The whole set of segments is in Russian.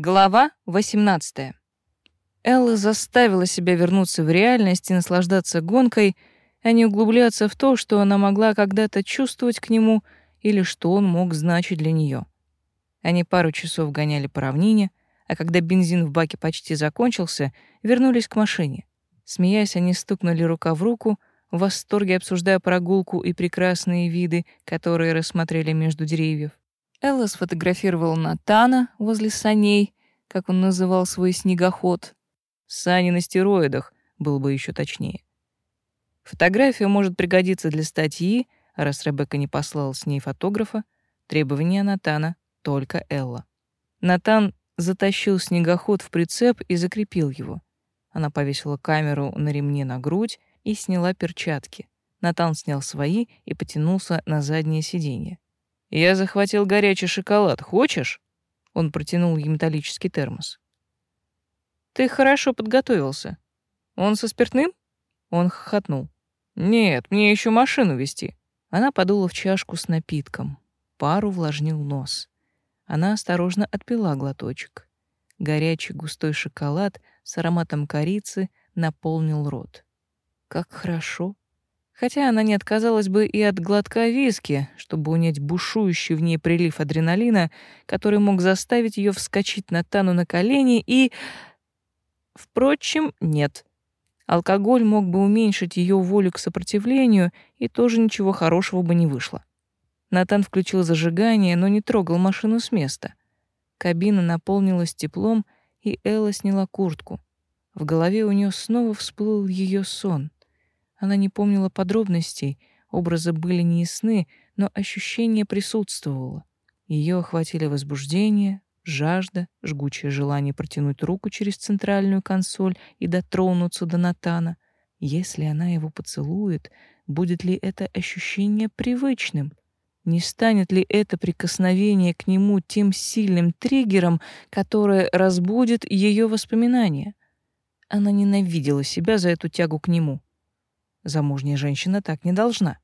Глава 18. Элла заставила себя вернуться в реальность и наслаждаться гонкой, а не углубляться в то, что она могла когда-то чувствовать к нему или что он мог значить для нее. Они пару часов гоняли по равнине, а когда бензин в баке почти закончился, вернулись к машине. Смеясь, они стукнули рука в руку, в восторге обсуждая прогулку и прекрасные виды, которые рассмотрели между деревьев. Элла сфотографировала Натана возле саней, как он называл свой снегоход. Сани на стероидах, было бы еще точнее. Фотография может пригодиться для статьи, раз Ребекка не послала с ней фотографа, требования Натана только Элла. Натан затащил снегоход в прицеп и закрепил его. Она повесила камеру на ремне на грудь и сняла перчатки. Натан снял свои и потянулся на заднее сиденье. «Я захватил горячий шоколад. Хочешь?» Он протянул ей металлический термос. «Ты хорошо подготовился. Он со спиртным?» Он хохотнул. «Нет, мне еще машину вести». Она подула в чашку с напитком. Пару увлажнил нос. Она осторожно отпила глоточек. Горячий густой шоколад с ароматом корицы наполнил рот. Как хорошо хотя она не отказалась бы и от глотка виски, чтобы унять бушующий в ней прилив адреналина, который мог заставить ее вскочить на Тану на колени и... Впрочем, нет. Алкоголь мог бы уменьшить ее волю к сопротивлению, и тоже ничего хорошего бы не вышло. Натан включил зажигание, но не трогал машину с места. Кабина наполнилась теплом, и Элла сняла куртку. В голове у нее снова всплыл ее сон — она не помнила подробностей, образы были неясны, но ощущение присутствовало. Ее охватили возбуждение, жажда, жгучее желание протянуть руку через центральную консоль и дотронуться до Натана. Если она его поцелует, будет ли это ощущение привычным? Не станет ли это прикосновение к нему тем сильным триггером, которое разбудит ее воспоминания? Она ненавидела себя за эту тягу к нему. Замужняя женщина так не должна.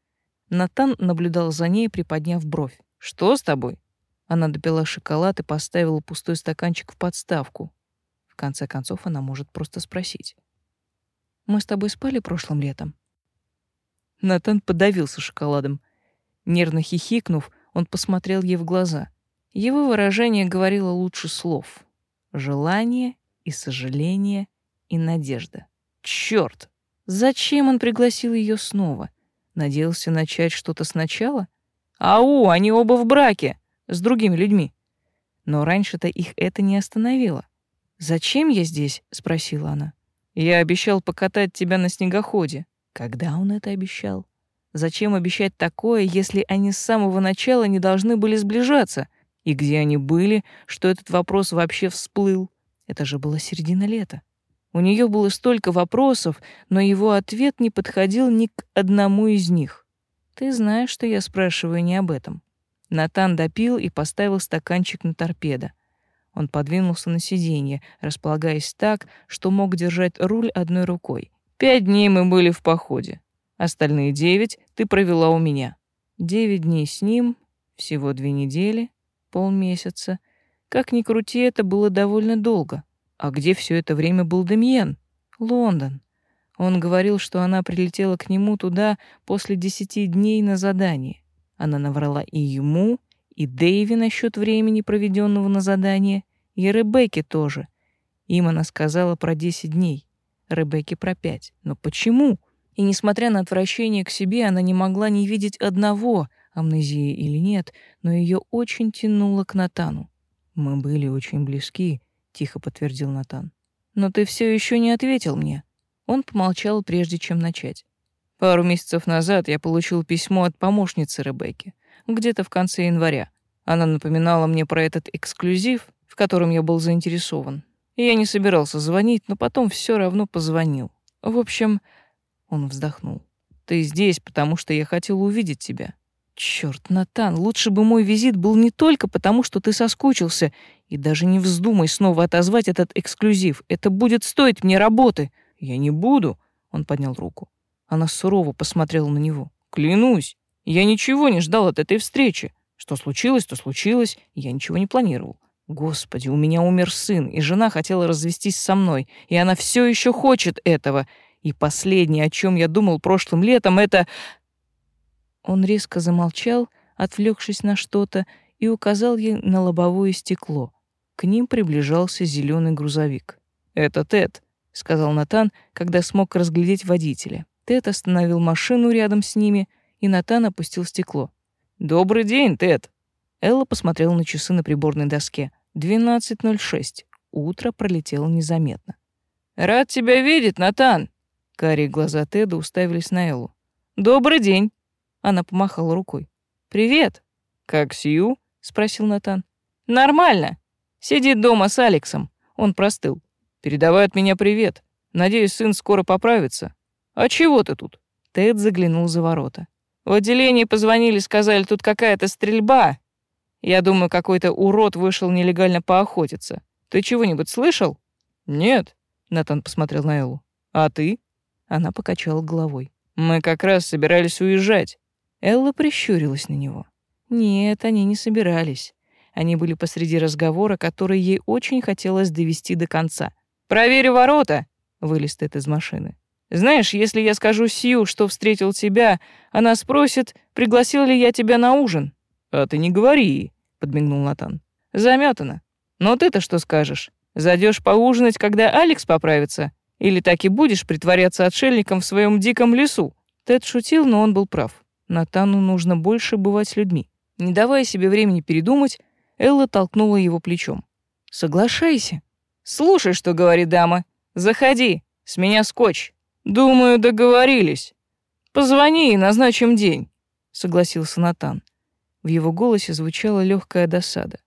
Натан наблюдал за ней, приподняв бровь. «Что с тобой?» Она допила шоколад и поставила пустой стаканчик в подставку. В конце концов, она может просто спросить. «Мы с тобой спали прошлым летом?» Натан подавился шоколадом. Нервно хихикнув, он посмотрел ей в глаза. Его выражение говорило лучше слов. Желание и сожаление и надежда. Чёрт! Зачем он пригласил ее снова? Надеялся начать что-то сначала? Ау, они оба в браке с другими людьми. Но раньше-то их это не остановило. «Зачем я здесь?» — спросила она. «Я обещал покатать тебя на снегоходе». Когда он это обещал? Зачем обещать такое, если они с самого начала не должны были сближаться? И где они были, что этот вопрос вообще всплыл? Это же была середина лета. У нее было столько вопросов, но его ответ не подходил ни к одному из них. Ты знаешь, что я спрашиваю не об этом. Натан допил и поставил стаканчик на торпедо. Он подвинулся на сиденье, располагаясь так, что мог держать руль одной рукой. Пять дней мы были в походе. Остальные девять ты провела у меня. Девять дней с ним, всего две недели, полмесяца. Как ни крути, это было довольно долго. А где все это время был Демьен? Лондон. Он говорил, что она прилетела к нему туда после десяти дней на задание. Она наврала и ему, и Дэйви насчет времени, проведенного на задание, и Ребекке тоже. Им она сказала про десять дней, Ребекке про пять. Но почему? И несмотря на отвращение к себе, она не могла не видеть одного, амнезии или нет, но ее очень тянуло к Натану. Мы были очень близки, тихо подтвердил Натан. Но ты все еще не ответил мне. Он помолчал, прежде чем начать. Пару месяцев назад я получил письмо от помощницы Ребекки, где-то в конце января. Она напоминала мне про этот эксклюзив, в котором я был заинтересован. Я не собирался звонить, но потом все равно позвонил. В общем, он вздохнул. Ты здесь, потому что я хотел увидеть тебя. Черт, Натан, лучше бы мой визит был не только потому, что ты соскучился, и даже не вздумай снова отозвать этот эксклюзив. Это будет стоить мне работы. Я не буду. Он поднял руку. Она сурово посмотрела на него. Клянусь, я ничего не ждал от этой встречи. Что случилось, то случилось, я ничего не планировал. Господи, у меня умер сын, и жена хотела развестись со мной, и она все еще хочет этого. И последнее, о чем я думал прошлым летом, это... Он резко замолчал, отвлекшись на что-то, и указал ей на лобовое стекло. К ним приближался зеленый грузовик. «Это Тед», — сказал Натан, когда смог разглядеть водителя. Тед остановил машину рядом с ними, и Натан опустил стекло. «Добрый день, Тед!» Элла посмотрела на часы на приборной доске. «12.06». Утро пролетело незаметно. «Рад тебя видеть, Натан!» Карие глаза Теда уставились на Эллу. «Добрый день!» Она помахала рукой. «Привет!» «Как Сью?» — спросил Натан. «Нормально. Сидит дома с Алексом. Он простыл. Передавай от меня привет. Надеюсь, сын скоро поправится. А чего ты тут?» Тед заглянул за ворота. «В отделении позвонили, сказали, тут какая-то стрельба. Я думаю, какой-то урод вышел нелегально поохотиться. Ты чего-нибудь слышал?» «Нет», — Натан посмотрел на Эллу. «А ты?» Она покачала головой. «Мы как раз собирались уезжать». Элла прищурилась на него. Нет, они не собирались. Они были посреди разговора, который ей очень хотелось довести до конца. «Проверю ворота!» — вылез Тед из машины. «Знаешь, если я скажу Сью, что встретил тебя, она спросит, пригласил ли я тебя на ужин». «А ты не говори», — подмигнул Натан. «Замётано. Но ты-то что скажешь? Зайдёшь поужинать, когда Алекс поправится? Или так и будешь притворяться отшельником в своем диком лесу?» Тед шутил, но он был прав. Натану нужно больше бывать с людьми. Не давая себе времени передумать, Элла толкнула его плечом. «Соглашайся». «Слушай, что говорит дама. Заходи. С меня скотч. Думаю, договорились. Позвони и назначим день», — согласился Натан. В его голосе звучала легкая досада.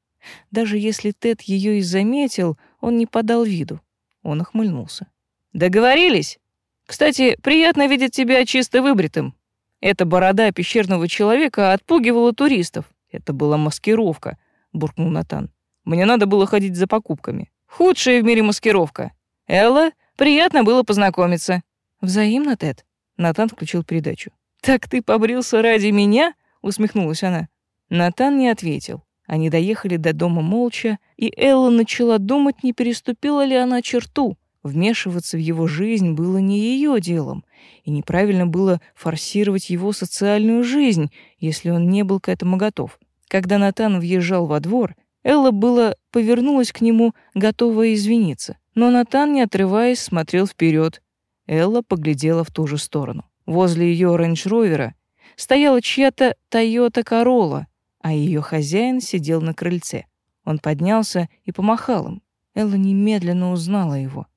Даже если Тед ее и заметил, он не подал виду. Он охмыльнулся. «Договорились? Кстати, приятно видеть тебя чисто выбритым. Эта борода пещерного человека отпугивала туристов. Это была маскировка, буркнул Натан. Мне надо было ходить за покупками. Худшая в мире маскировка. Элла, приятно было познакомиться. Взаимно, Тед. Натан включил передачу. Так ты побрился ради меня? усмехнулась она. Натан не ответил. Они доехали до дома молча, и Элла начала думать, не переступила ли она черту. Вмешиваться в его жизнь было не ее делом, и неправильно было форсировать его социальную жизнь, если он не был к этому готов. Когда Натан въезжал во двор, Элла было повернулась к нему, готовая извиниться. Но Натан, не отрываясь, смотрел вперед. Элла поглядела в ту же сторону. Возле ее рейндж-ровера стояла чья-то Тойота Королла, а ее хозяин сидел на крыльце. Он поднялся и помахал им. Элла немедленно узнала его.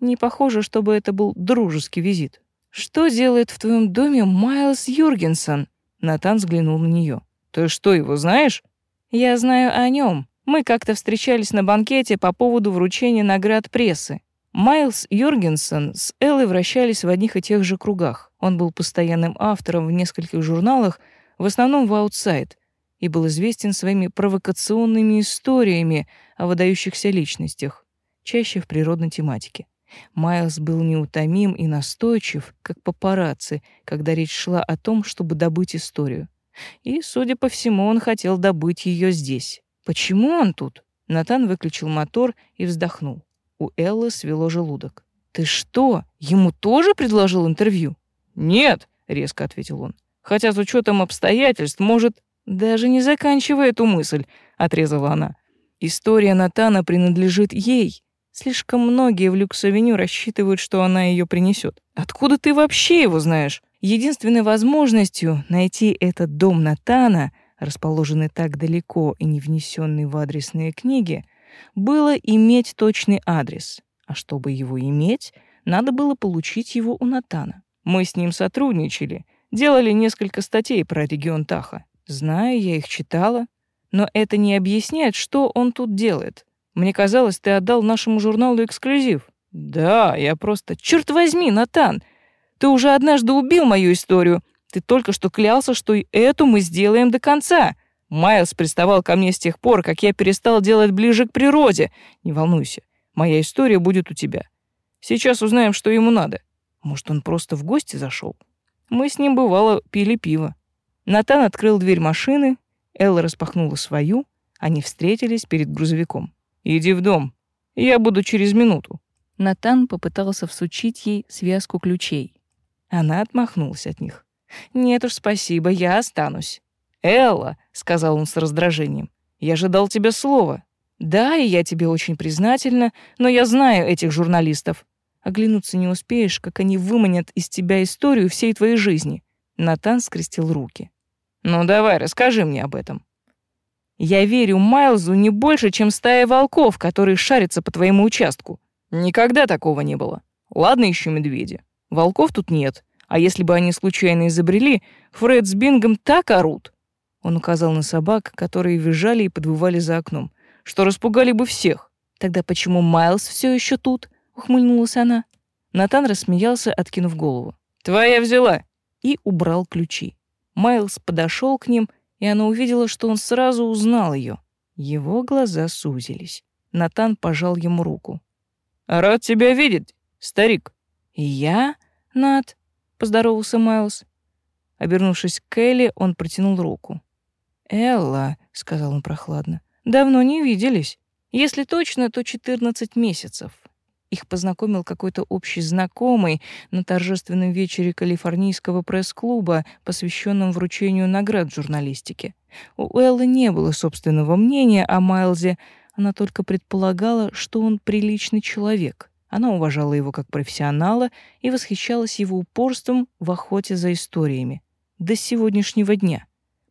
Не похоже, чтобы это был дружеский визит. «Что делает в твоем доме Майлз Юргенсон?» Натан взглянул на нее. «Ты что, его знаешь?» «Я знаю о нем. Мы как-то встречались на банкете по поводу вручения наград прессы. Майлз Юргенсон с Эллой вращались в одних и тех же кругах. Он был постоянным автором в нескольких журналах, в основном в «Аутсайд», и был известен своими провокационными историями о выдающихся личностях, чаще в природной тематике. Майлз был неутомим и настойчив, как папарацци, когда речь шла о том, чтобы добыть историю. И, судя по всему, он хотел добыть ее здесь. Почему он тут? Натан выключил мотор и вздохнул. У Эллы свело желудок. Ты что, ему тоже предложил интервью? Нет, резко ответил он. Хотя с учетом обстоятельств, может, даже не заканчивая эту мысль, отрезала она. История Натана принадлежит ей, Слишком многие в Люкс-авеню рассчитывают, что она ее принесет. Откуда ты вообще его знаешь? Единственной возможностью найти этот дом Натана, расположенный так далеко и не внесенный в адресные книги, было иметь точный адрес. А чтобы его иметь, надо было получить его у Натана. Мы с ним сотрудничали, делали несколько статей про регион Таха. Знаю, я их читала, но это не объясняет, что он тут делает. Мне казалось, ты отдал нашему журналу эксклюзив. Да, я просто... Черт возьми, Натан! Ты уже однажды убил мою историю. Ты только что клялся, что и эту мы сделаем до конца. Майлз приставал ко мне с тех пор, как я перестал делать ближе к природе. Не волнуйся, моя история будет у тебя. Сейчас узнаем, что ему надо. Может, он просто в гости зашел? Мы с ним, бывало, пили пиво. Натан открыл дверь машины, Элла распахнула свою, они встретились перед грузовиком. Иди в дом. Я буду через минуту. Натан попытался всучить ей связку ключей. Она отмахнулась от них. «Нет уж, спасибо, я останусь». «Элла», — сказал он с раздражением, — «я же дал тебе слово». «Да, и я тебе очень признательна, но я знаю этих журналистов. Оглянуться не успеешь, как они выманят из тебя историю всей твоей жизни». Натан скрестил руки. «Ну давай, расскажи мне об этом». «Я верю Майлзу не больше, чем стая волков, которые шарятся по твоему участку. Никогда такого не было. Ладно еще медведи. Волков тут нет. А если бы они случайно изобрели, Фред с Бингом так орут. Он указал на собак, которые визжали и подвывали за окном, что распугали бы всех. Тогда почему Майлз все еще тут? ухмыльнулась она. Натан рассмеялся, откинув голову. Твоя взяла и убрал ключи. Майлз подошел к ним, и она увидела, что он сразу узнал ее. Его глаза сузились. Натан пожал ему руку. Рад тебя видеть, старик. Я, Нат, поздоровался Майлз. Обернувшись к Келли, он протянул руку. «Элла», — сказал он прохладно, — «давно не виделись. Если точно, то 14 месяцев. Их познакомил какой-то общий знакомый на торжественном вечере калифорнийского пресс-клуба, посвященном вручению наград журналистике. У Эллы не было собственного мнения о Майлзе, она только предполагала, что он приличный человек. Она уважала его как профессионала и восхищалась его упорством в охоте за историями. До сегодняшнего дня.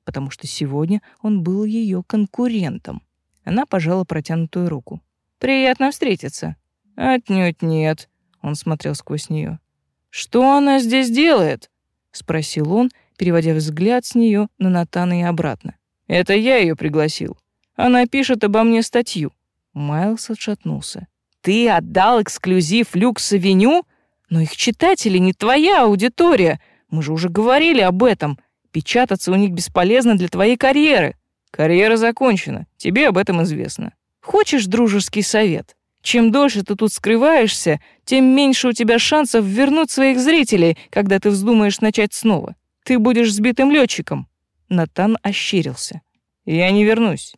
Потому что сегодня он был ее конкурентом. Она пожала протянутую руку. «Приятно встретиться». «Отнюдь нет», — он смотрел сквозь нее. «Что она здесь делает?» — спросил он, переводя взгляд с нее на Натана и обратно. «Это я ее пригласил. Она пишет обо мне статью». Майлз отшатнулся. «Ты отдал эксклюзив Люкс-авеню? Но их читатели не твоя аудитория. Мы же уже говорили об этом. Печататься у них бесполезно для твоей карьеры». «Карьера закончена. Тебе об этом известно». «Хочешь дружеский совет? Чем дольше ты тут скрываешься, тем меньше у тебя шансов вернуть своих зрителей, когда ты вздумаешь начать снова. Ты будешь сбитым летчиком. Натан ощерился. «Я не вернусь».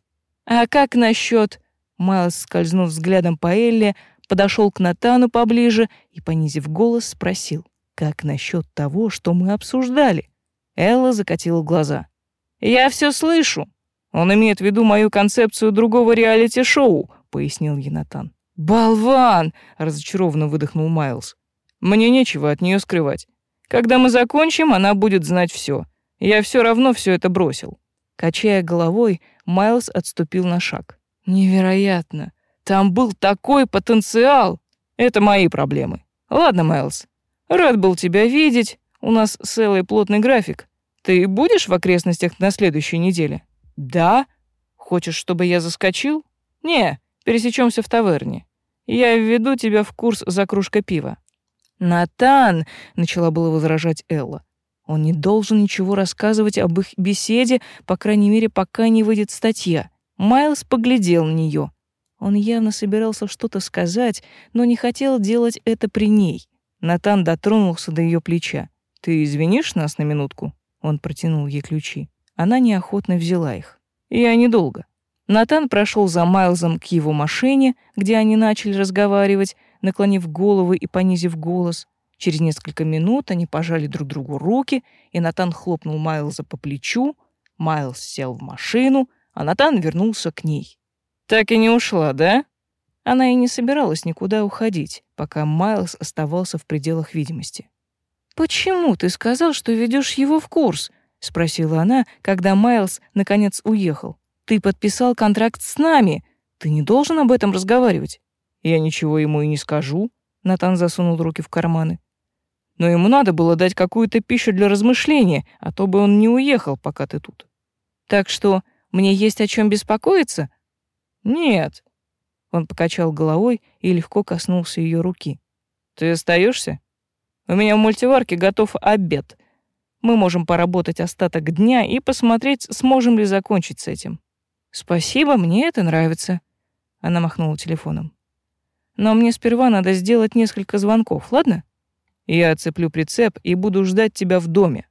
«А как насчет...» Майлз, скользнув взглядом по Элле, подошел к Натану поближе и, понизив голос, спросил, «Как насчет того, что мы обсуждали?» Элла закатила глаза. «Я все слышу. Он имеет в виду мою концепцию другого реалити-шоу», — пояснил Янатан. «Болван!» — разочарованно выдохнул Майлз. «Мне нечего от нее скрывать. Когда мы закончим, она будет знать все. Я все равно все это бросил». Качая головой, Майлз отступил на шаг. Невероятно. Там был такой потенциал. Это мои проблемы. Ладно, Майлз. Рад был тебя видеть. У нас Эллой плотный график. Ты будешь в окрестностях на следующей неделе? Да. Хочешь, чтобы я заскочил? Не, пересечемся в таверне. Я введу тебя в курс за кружкой пива. Натан, начала было возражать Элла. Он не должен ничего рассказывать об их беседе, по крайней мере, пока не выйдет статья. Майлз поглядел на нее. Он явно собирался что-то сказать, но не хотел делать это при ней. Натан дотронулся до ее плеча. «Ты извинишь нас на минутку?» Он протянул ей ключи. Она неохотно взяла их. «Я недолго». Натан прошел за Майлзом к его машине, где они начали разговаривать, наклонив головы и понизив голос. Через несколько минут они пожали друг другу руки, и Натан хлопнул Майлза по плечу. Майлз сел в машину, а Натан вернулся к ней. «Так и не ушла, да?» Она и не собиралась никуда уходить, пока Майлз оставался в пределах видимости. «Почему ты сказал, что ведешь его в курс?» — спросила она, когда Майлз наконец уехал. «Ты подписал контракт с нами. Ты не должен об этом разговаривать». «Я ничего ему и не скажу», — Натан засунул руки в карманы но ему надо было дать какую-то пищу для размышления, а то бы он не уехал, пока ты тут. Так что мне есть о чем беспокоиться? Нет. Он покачал головой и легко коснулся ее руки. Ты остаешься? У меня в мультиварке готов обед. Мы можем поработать остаток дня и посмотреть, сможем ли закончить с этим. Спасибо, мне это нравится. Она махнула телефоном. Но мне сперва надо сделать несколько звонков, ладно? Я отцеплю прицеп и буду ждать тебя в доме.